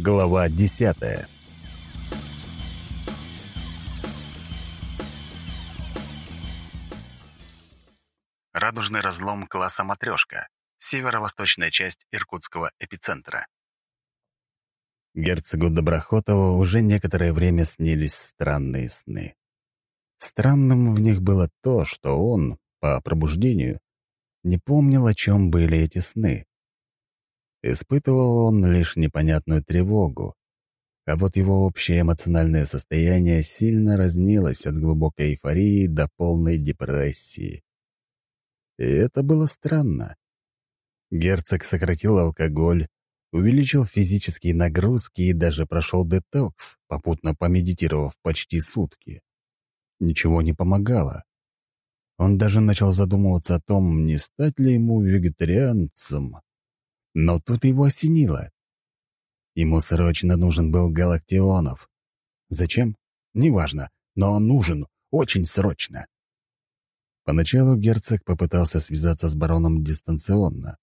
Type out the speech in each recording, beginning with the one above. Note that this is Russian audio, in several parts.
Глава десятая Радужный разлом класса «Матрешка», северо-восточная часть Иркутского эпицентра. Герцогу Доброхотову уже некоторое время снились странные сны. Странным в них было то, что он, по пробуждению, не помнил, о чем были эти сны. Испытывал он лишь непонятную тревогу, а вот его общее эмоциональное состояние сильно разнилось от глубокой эйфории до полной депрессии. И это было странно. Герцог сократил алкоголь, увеличил физические нагрузки и даже прошел детокс, попутно помедитировав почти сутки. Ничего не помогало. Он даже начал задумываться о том, не стать ли ему вегетарианцем. Но тут его осенило. Ему срочно нужен был Галактионов. Зачем? Неважно, но он нужен, очень срочно. Поначалу герцог попытался связаться с бароном дистанционно,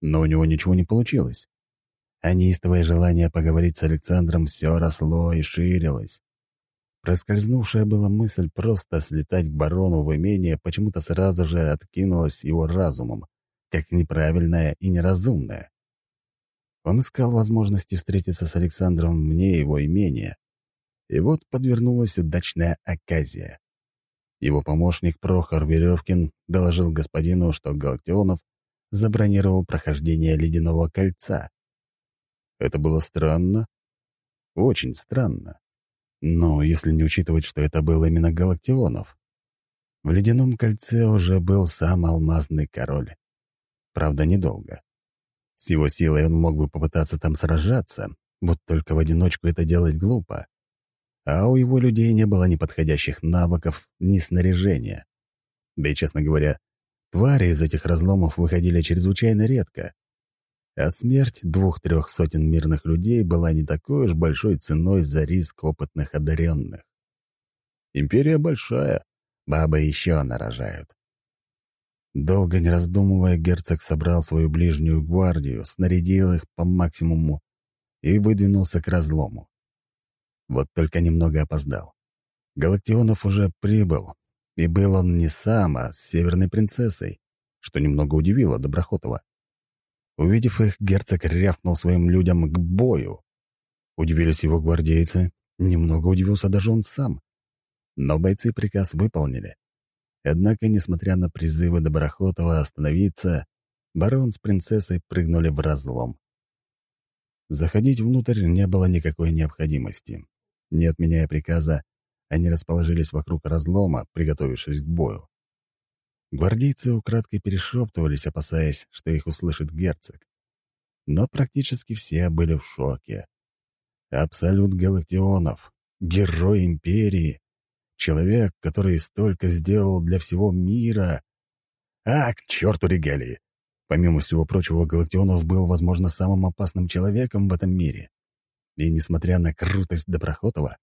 но у него ничего не получилось. А неистовое желание поговорить с Александром все росло и ширилось. Проскользнувшая была мысль просто слетать к барону в имение почему-то сразу же откинулась его разумом, как неправильная и неразумная. Он искал возможности встретиться с Александром вне его имения. И вот подвернулась удачная оказия. Его помощник Прохор Веревкин доложил господину, что Галактионов забронировал прохождение Ледяного кольца. Это было странно, очень странно. Но если не учитывать, что это был именно Галактионов. В Ледяном кольце уже был сам Алмазный Король. Правда, недолго. С его силой он мог бы попытаться там сражаться, вот только в одиночку это делать глупо а у его людей не было ни подходящих навыков, ни снаряжения. Да и, честно говоря, твари из этих разломов выходили чрезвычайно редко. А смерть двух-трех сотен мирных людей была не такой уж большой ценой за риск опытных одаренных. Империя большая, бабы еще нарожают. Долго не раздумывая, герцог собрал свою ближнюю гвардию, снарядил их по максимуму и выдвинулся к разлому. Вот только немного опоздал. Галактионов уже прибыл, и был он не сам, а с северной принцессой, что немного удивило Доброхотова. Увидев их, герцог рявкнул своим людям к бою. Удивились его гвардейцы, немного удивился даже он сам. Но бойцы приказ выполнили. Однако, несмотря на призывы Доброхотова остановиться, барон с принцессой прыгнули в разлом. Заходить внутрь не было никакой необходимости. Не отменяя приказа, они расположились вокруг разлома, приготовившись к бою. Гвардейцы украдкой перешептывались, опасаясь, что их услышит герцог. Но практически все были в шоке. Абсолют Галактионов, герой империи, человек, который столько сделал для всего мира. А, к черту регалии! Помимо всего прочего, Галактионов был, возможно, самым опасным человеком в этом мире. И несмотря на крутость Доброхотова,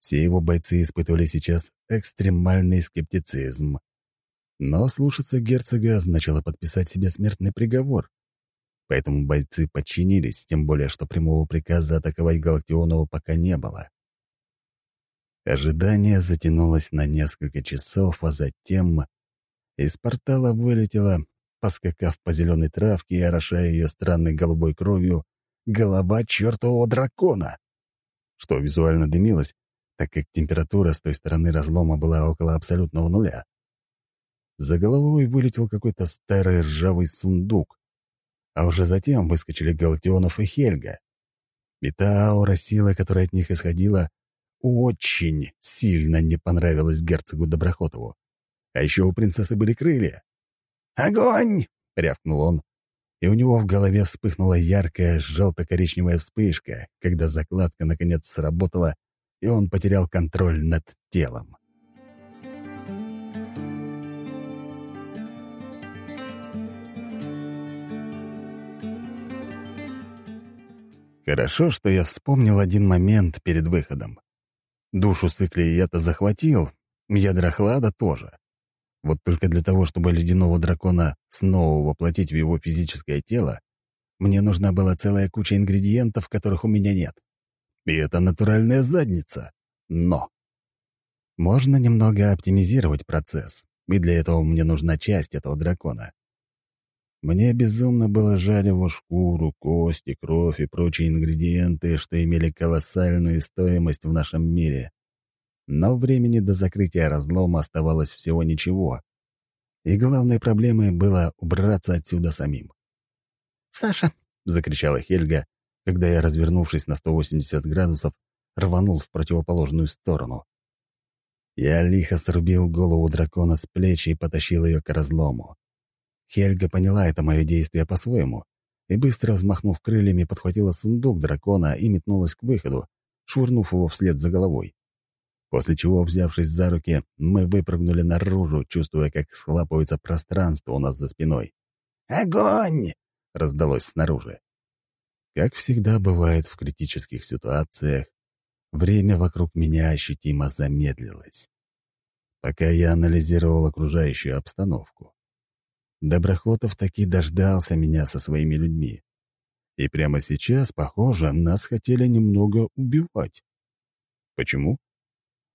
все его бойцы испытывали сейчас экстремальный скептицизм. Но слушаться герцога означало подписать себе смертный приговор. Поэтому бойцы подчинились, тем более, что прямого приказа атаковать Галактионова пока не было. Ожидание затянулось на несколько часов, а затем из портала вылетела, поскакав по зеленой травке и орошая ее странной голубой кровью, голова чертового дракона, что визуально дымилось, так как температура с той стороны разлома была около абсолютного нуля. За головой вылетел какой-то старый ржавый сундук, а уже затем выскочили Галактионов и Хельга. И та аура силы, которая от них исходила, очень сильно не понравилась герцогу Доброхотову. А еще у принцессы были крылья. «Огонь!» — рявкнул он, и у него в голове вспыхнула яркая желто-коричневая вспышка, когда закладка наконец сработала, и он потерял контроль над телом. Хорошо, что я вспомнил один момент перед выходом. Душу цикли я-то захватил, ядра хлада тоже. Вот только для того, чтобы ледяного дракона снова воплотить в его физическое тело, Мне нужна была целая куча ингредиентов, которых у меня нет. И это натуральная задница. Но можно немного оптимизировать процесс, и для этого мне нужна часть этого дракона. Мне безумно было жаль его шкуру, кости, кровь и прочие ингредиенты, что имели колоссальную стоимость в нашем мире. Но времени до закрытия разлома оставалось всего ничего. И главной проблемой было убраться отсюда самим. «Саша!» — закричала Хельга, когда я, развернувшись на 180 градусов, рванул в противоположную сторону. Я лихо срубил голову дракона с плеч и потащил ее к разлому. Хельга поняла это мое действие по-своему и, быстро взмахнув крыльями, подхватила сундук дракона и метнулась к выходу, швырнув его вслед за головой. После чего, взявшись за руки, мы выпрыгнули наружу, чувствуя, как схлапывается пространство у нас за спиной. «Огонь!» — раздалось снаружи. Как всегда бывает в критических ситуациях, время вокруг меня ощутимо замедлилось. Пока я анализировал окружающую обстановку. Доброхотов таки дождался меня со своими людьми. И прямо сейчас, похоже, нас хотели немного убивать. Почему?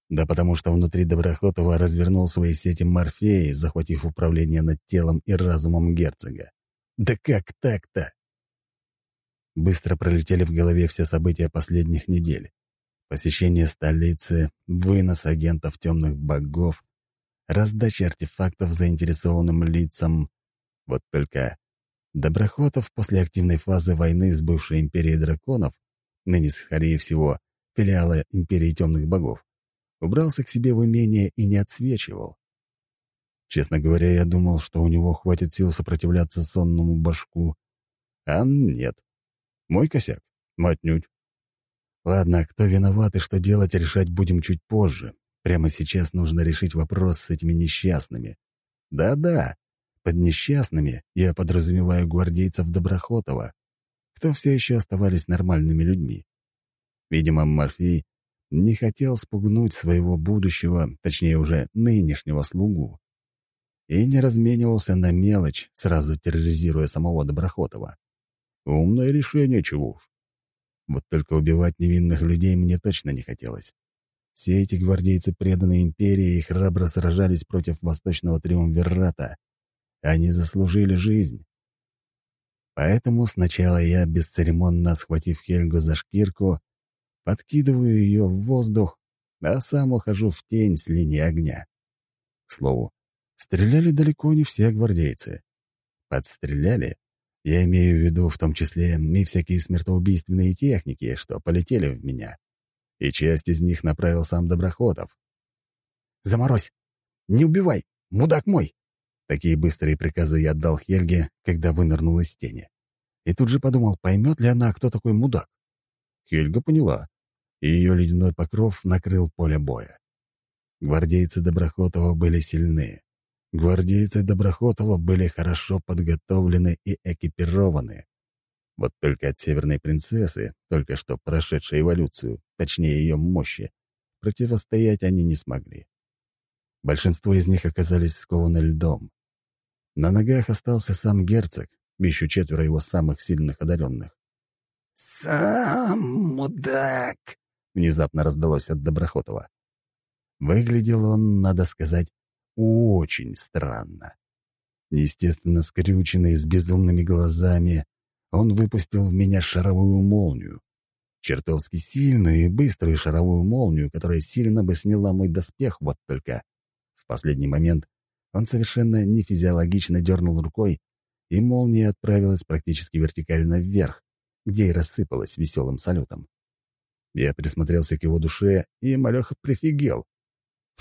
Да потому что внутри Доброхотова развернул свои сети Морфеи, захватив управление над телом и разумом герцога. Да как так-то? Быстро пролетели в голове все события последних недель. Посещение столицы, вынос агентов темных богов, раздача артефактов заинтересованным лицам. Вот только Доброхотов после активной фазы войны с бывшей империей драконов, ныне, скорее всего, филиала империи темных богов, убрался к себе в имение и не отсвечивал. Честно говоря, я думал, что у него хватит сил сопротивляться сонному башку. А нет. Мой косяк? Отнюдь. Ладно, кто виноват и что делать, решать будем чуть позже. Прямо сейчас нужно решить вопрос с этими несчастными. Да-да, под несчастными я подразумеваю гвардейцев Доброхотова, кто все еще оставались нормальными людьми. Видимо, Морфей не хотел спугнуть своего будущего, точнее уже нынешнего слугу, и не разменивался на мелочь, сразу терроризируя самого Доброхотова. Умное решение, чего уж. Вот только убивать невинных людей мне точно не хотелось. Все эти гвардейцы преданы империи и храбро сражались против восточного триумвирата. Они заслужили жизнь. Поэтому сначала я, бесцеремонно схватив Хельгу за шкирку, подкидываю ее в воздух, а сам ухожу в тень с линии огня. К слову, стреляли далеко не все гвардейцы. Подстреляли я имею в виду в том числе и всякие смертоубийственные техники, что полетели в меня. И часть из них направил сам Доброходов. «Заморозь! Не убивай! Мудак мой!» Такие быстрые приказы я отдал Хельге, когда вынырнул из тени. И тут же подумал, поймет ли она, кто такой мудак. Хельга поняла, и ее ледяной покров накрыл поле боя. Гвардейцы Доброхотова были сильны. Гвардейцы Доброхотова были хорошо подготовлены и экипированы. Вот только от Северной Принцессы, только что прошедшей эволюцию, точнее ее мощи, противостоять они не смогли. Большинство из них оказались скованы льдом. На ногах остался сам герцог, еще четверо его самых сильных одаренных. «Сам мудак!» — внезапно раздалось от Доброхотова. Выглядел он, надо сказать, очень странно. Естественно, скрюченный, с безумными глазами, он выпустил в меня шаровую молнию. Чертовски сильную и быструю шаровую молнию, которая сильно бы сняла мой доспех, вот только. В последний момент он совершенно нефизиологично дернул рукой, и молния отправилась практически вертикально вверх, где и рассыпалась веселым салютом. Я присмотрелся к его душе, и малеха прифигел.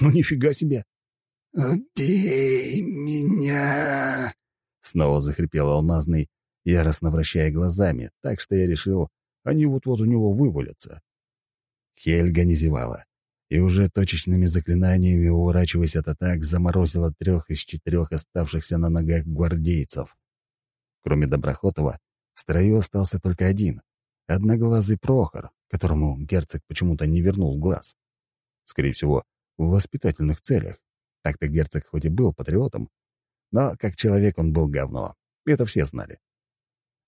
«Ну, нифига себе! «Убей меня!» Снова захрипел алмазный, яростно вращая глазами, так что я решил, они вот-вот у него вывалятся. Хельга не зевала, и уже точечными заклинаниями, уворачиваясь от атак, заморозила трех из четырех оставшихся на ногах гвардейцев. Кроме Доброхотова, в строю остался только один — одноглазый Прохор, которому герцог почему-то не вернул глаз. Скорее всего, в воспитательных целях. Так-то герцог хоть и был патриотом, но как человек он был говно. Это все знали.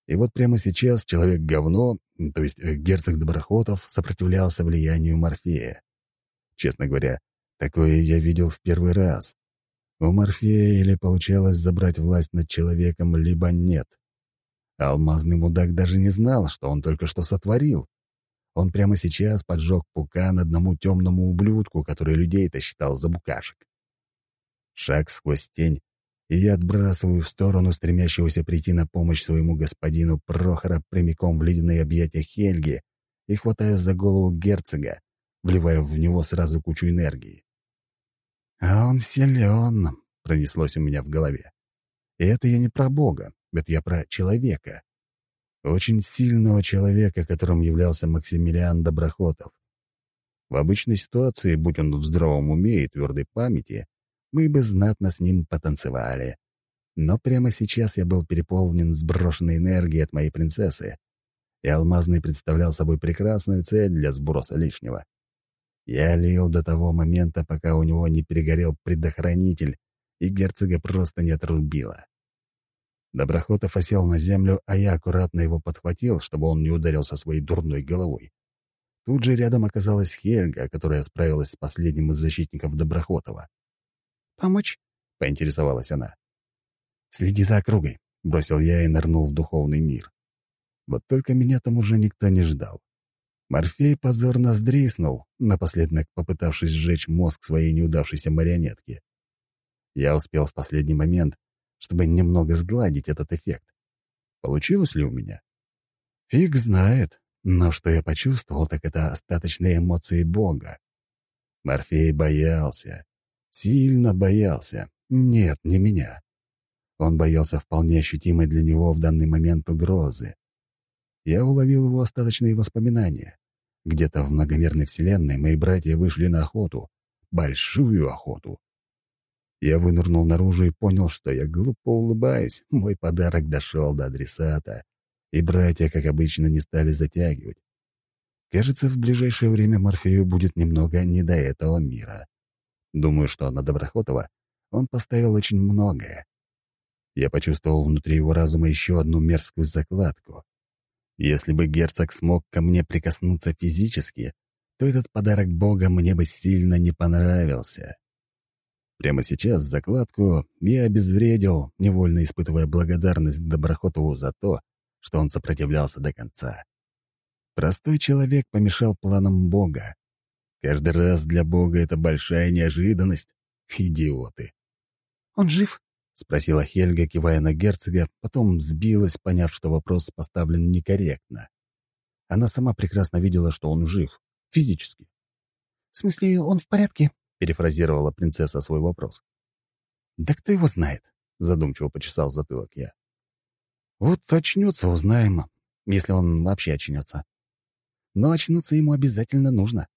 И вот прямо сейчас человек-говно, то есть э, герцог Доброхотов, сопротивлялся влиянию Морфея. Честно говоря, такое я видел в первый раз. У Морфея или получалось забрать власть над человеком, либо нет. Алмазный мудак даже не знал, что он только что сотворил. Он прямо сейчас поджег пукан одному темному ублюдку, который людей-то считал за букашек. Шаг сквозь тень, и я отбрасываю в сторону стремящегося прийти на помощь своему господину Прохора прямиком в ледяные объятия Хельги и хватая за голову герцога, вливая в него сразу кучу энергии. «А он силен», — пронеслось у меня в голове. И это я не про Бога, это я про человека. Очень сильного человека, которым являлся Максимилиан Доброхотов. В обычной ситуации, будь он в здравом уме и твердой памяти, мы бы знатно с ним потанцевали. Но прямо сейчас я был переполнен сброшенной энергией от моей принцессы, и Алмазный представлял собой прекрасную цель для сброса лишнего. Я лил до того момента, пока у него не перегорел предохранитель, и герцога просто не отрубило. Доброхотов осел на землю, а я аккуратно его подхватил, чтобы он не ударился своей дурной головой. Тут же рядом оказалась Хельга, которая справилась с последним из защитников Доброхотова. «Помочь?» — поинтересовалась она. «Следи за округой», — бросил я и нырнул в духовный мир. Вот только меня там уже никто не ждал. Морфей позорно сдриснул, напоследок попытавшись сжечь мозг своей неудавшейся марионетки. Я успел в последний момент, чтобы немного сгладить этот эффект. Получилось ли у меня? Фиг знает, но что я почувствовал, так это остаточные эмоции Бога. Морфей боялся. Сильно боялся. Нет, не меня. Он боялся вполне ощутимой для него в данный момент угрозы. Я уловил его остаточные воспоминания. Где-то в многомерной вселенной мои братья вышли на охоту. Большую охоту. Я вынырнул наружу и понял, что я глупо улыбаюсь. Мой подарок дошел до адресата, и братья, как обычно, не стали затягивать. Кажется, в ближайшее время Морфею будет немного не до этого мира. Думаю, что на Доброхотова он поставил очень многое. Я почувствовал внутри его разума еще одну мерзкую закладку. Если бы герцог смог ко мне прикоснуться физически, то этот подарок Бога мне бы сильно не понравился. Прямо сейчас закладку я обезвредил, невольно испытывая благодарность Доброхотову за то, что он сопротивлялся до конца. Простой человек помешал планам Бога. Каждый раз для Бога это большая неожиданность. Идиоты. «Он жив?» — спросила Хельга, кивая на герцога, потом сбилась, поняв, что вопрос поставлен некорректно. Она сама прекрасно видела, что он жив, физически. «В смысле, он в порядке?» перефразировала принцесса свой вопрос. «Да кто его знает?» — задумчиво почесал затылок я. «Вот очнется, узнаем, если он вообще очнется. Но очнуться ему обязательно нужно».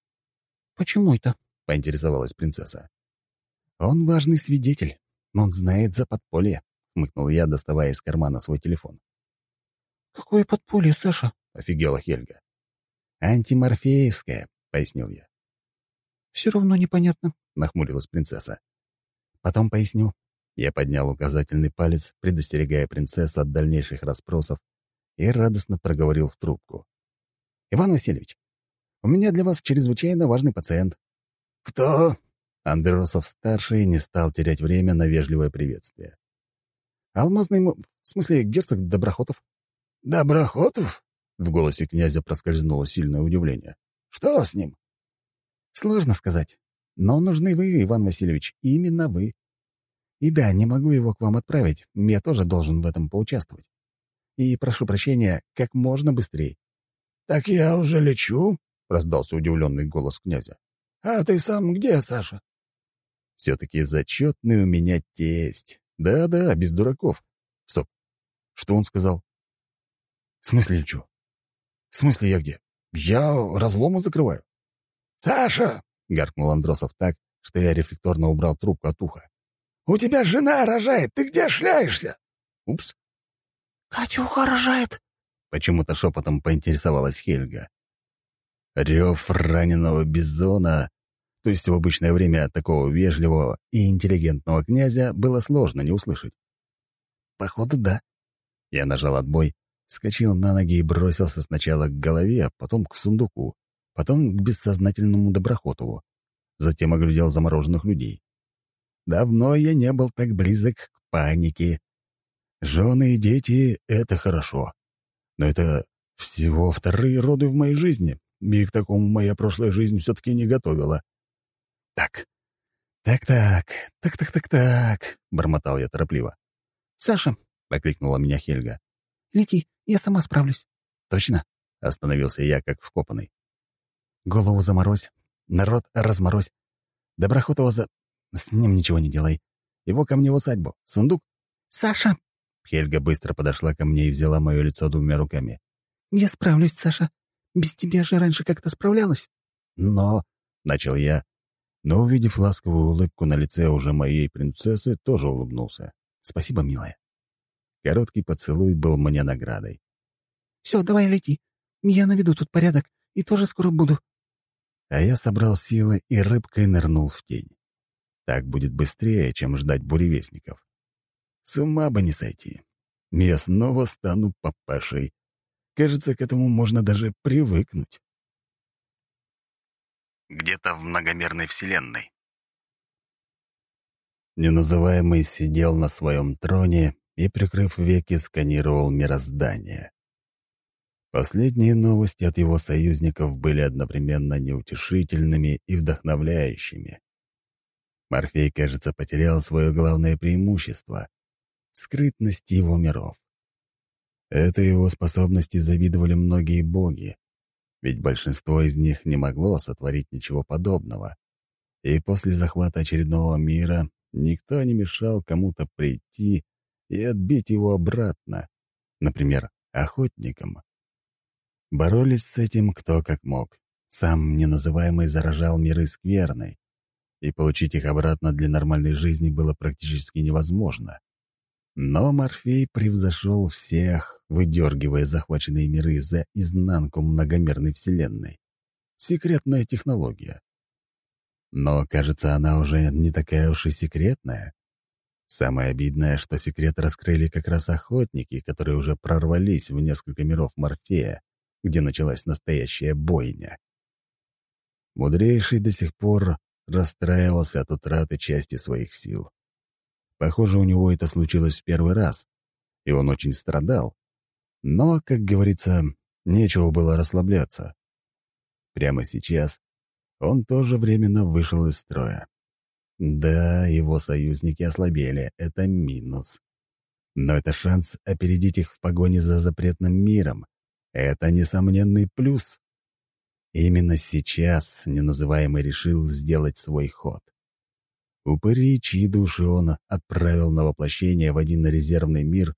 «Почему это?» — поинтересовалась принцесса. «Он важный свидетель. Он знает за подполье», — хмыкнул я, доставая из кармана свой телефон. «Какое подполье, Саша?» — офигела Хельга. «Антиморфеевское», — пояснил я. «Все равно непонятно», — нахмурилась принцесса. «Потом поясню». Я поднял указательный палец, предостерегая принцессу от дальнейших расспросов, и радостно проговорил в трубку. «Иван Васильевич, у меня для вас чрезвычайно важный пациент». «Кто?» Андросов-старший не стал терять время на вежливое приветствие. «Алмазный... В смысле, герцог Доброхотов». «Доброхотов?» — в голосе князя проскользнуло сильное удивление. «Что с ним?» Сложно сказать. Но нужны вы, Иван Васильевич, именно вы. И да, не могу его к вам отправить, я тоже должен в этом поучаствовать. И прошу прощения, как можно быстрее. «Так я уже лечу?» — раздался удивленный голос князя. «А ты сам где, Саша?» «Все-таки зачетный у меня тесть. Да-да, без дураков. Стоп. Что он сказал?» «В смысле лечу? В смысле я где? Я разломы закрываю?» «Саша!» — гаркнул Андросов так, что я рефлекторно убрал трубку от уха. «У тебя жена рожает, ты где шляешься?» «Упс». «Катюха рожает!» — почему-то шепотом поинтересовалась Хельга. Рев раненого бизона, то есть в обычное время такого вежливого и интеллигентного князя, было сложно не услышать. «Походу, да». Я нажал отбой Скочил на ноги и бросился сначала к голове, потом к сундуку, потом к бессознательному Доброхотову. Затем оглядел замороженных людей. Давно я не был так близок к панике. Жены и дети — это хорошо. Но это всего вторые роды в моей жизни, и к такому моя прошлая жизнь все-таки не готовила. «Так, так-так, так-так-так-так», — бормотал я торопливо. «Саша», — окликнула меня Хельга. «Лети, я сама справлюсь». «Точно?» — остановился я, как вкопанный. «Голову заморозь, народ разморозь. Доброхотова за... С ним ничего не делай. Его ко мне в усадьбу. Сундук?» «Саша!» Хельга быстро подошла ко мне и взяла мое лицо двумя руками. «Я справлюсь, Саша. Без тебя же раньше как-то справлялась». «Но...» — начал я, но, увидев ласковую улыбку на лице уже моей принцессы, тоже улыбнулся. «Спасибо, милая». Короткий поцелуй был мне наградой. «Все, давай лети. Я наведу тут порядок и тоже скоро буду». А я собрал силы и рыбкой нырнул в тень. Так будет быстрее, чем ждать буревестников. С ума бы не сойти. Я снова стану папашей. Кажется, к этому можно даже привыкнуть. Где-то в многомерной вселенной. Неназываемый сидел на своем троне и, прикрыв веки, сканировал мироздание. Последние новости от его союзников были одновременно неутешительными и вдохновляющими. Морфей, кажется, потерял свое главное преимущество — скрытность его миров. Этой его способности завидовали многие боги, ведь большинство из них не могло сотворить ничего подобного. И после захвата очередного мира никто не мешал кому-то прийти и отбить его обратно, например, охотникам. Боролись с этим кто как мог. Сам неназываемый заражал миры скверной, и получить их обратно для нормальной жизни было практически невозможно. Но Морфей превзошел всех, выдергивая захваченные миры за изнанку многомерной вселенной. Секретная технология. Но, кажется, она уже не такая уж и секретная. Самое обидное, что секрет раскрыли как раз охотники, которые уже прорвались в несколько миров Морфея, где началась настоящая бойня. Мудрейший до сих пор расстраивался от утраты части своих сил. Похоже, у него это случилось в первый раз, и он очень страдал. Но, как говорится, нечего было расслабляться. Прямо сейчас он тоже временно вышел из строя. Да, его союзники ослабели, это минус. Но это шанс опередить их в погоне за запретным миром. Это несомненный плюс. Именно сейчас неназываемый решил сделать свой ход. Упыри, чьи души он отправил на воплощение в один резервный мир,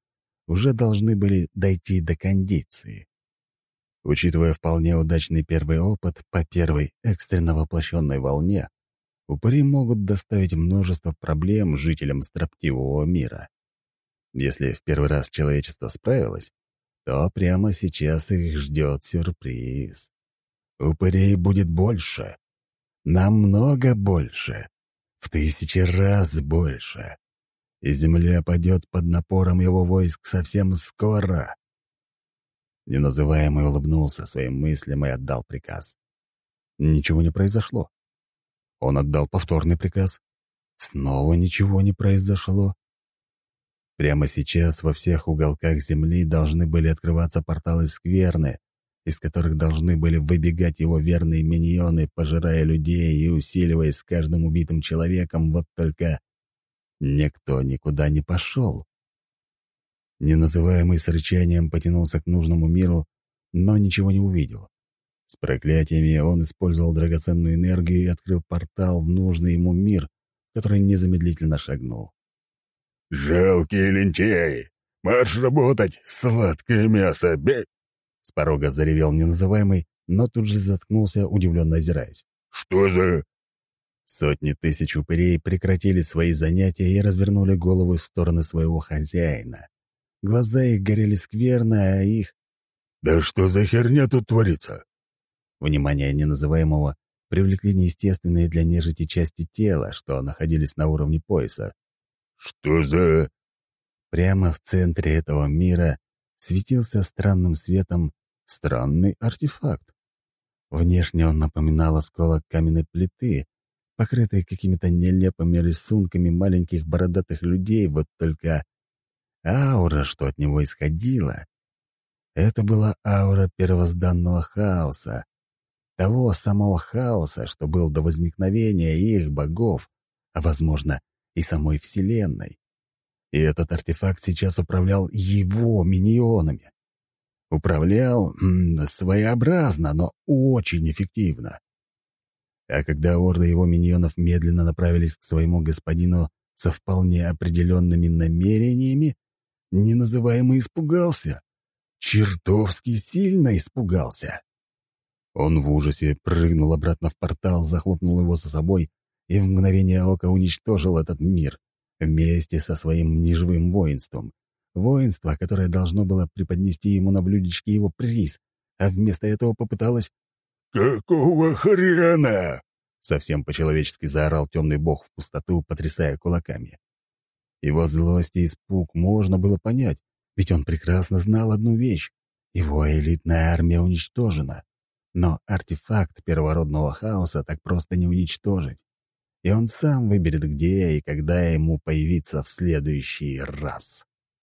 уже должны были дойти до кондиции. Учитывая вполне удачный первый опыт по первой экстренно воплощенной волне, упыри могут доставить множество проблем жителям строптивого мира. Если в первый раз человечество справилось, то прямо сейчас их ждет сюрприз. Упырей будет больше. Намного больше в тысячи раз больше. И земля падет под напором его войск совсем скоро. Неназываемый улыбнулся своим мыслям и отдал приказ. Ничего не произошло. Он отдал повторный приказ. Снова ничего не произошло. Прямо сейчас во всех уголках Земли должны были открываться порталы скверны, из которых должны были выбегать его верные миньоны, пожирая людей и усиливаясь с каждым убитым человеком, вот только никто никуда не пошел. Неназываемый с рычанием потянулся к нужному миру, но ничего не увидел. С проклятиями он использовал драгоценную энергию и открыл портал в нужный ему мир, который незамедлительно шагнул. «Жалкие лентяи! Марш работать! Сладкое мясо! Бей!» С порога заревел неназываемый, но тут же заткнулся, удивленно озираясь. «Что за...» Сотни тысяч упырей прекратили свои занятия и развернули головы в стороны своего хозяина. Глаза их горели скверно, а их... «Да что за херня тут творится?» Внимание неназываемого привлекли неестественные для нежити части тела, что находились на уровне пояса. «Что за...» Прямо в центре этого мира светился странным светом странный артефакт. Внешне он напоминал осколок каменной плиты, покрытый какими-то нелепыми рисунками маленьких бородатых людей, вот только аура, что от него исходила, это была аура первозданного хаоса, того самого хаоса, что был до возникновения их богов, а, возможно, и самой Вселенной. И этот артефакт сейчас управлял его миньонами. Управлял своеобразно, но очень эффективно. А когда орды его миньонов медленно направились к своему господину со вполне определенными намерениями, неназываемый испугался. Чертовски сильно испугался. Он в ужасе прыгнул обратно в портал, захлопнул его за собой и в мгновение ока уничтожил этот мир вместе со своим неживым воинством. Воинство, которое должно было преподнести ему на блюдечке его приз, а вместо этого попыталось «Какого хрена?» Совсем по-человечески заорал темный бог в пустоту, потрясая кулаками. Его злость и испуг можно было понять, ведь он прекрасно знал одну вещь. Его элитная армия уничтожена. Но артефакт первородного хаоса так просто не уничтожить. И он сам выберет, где и когда ему появиться в следующий раз.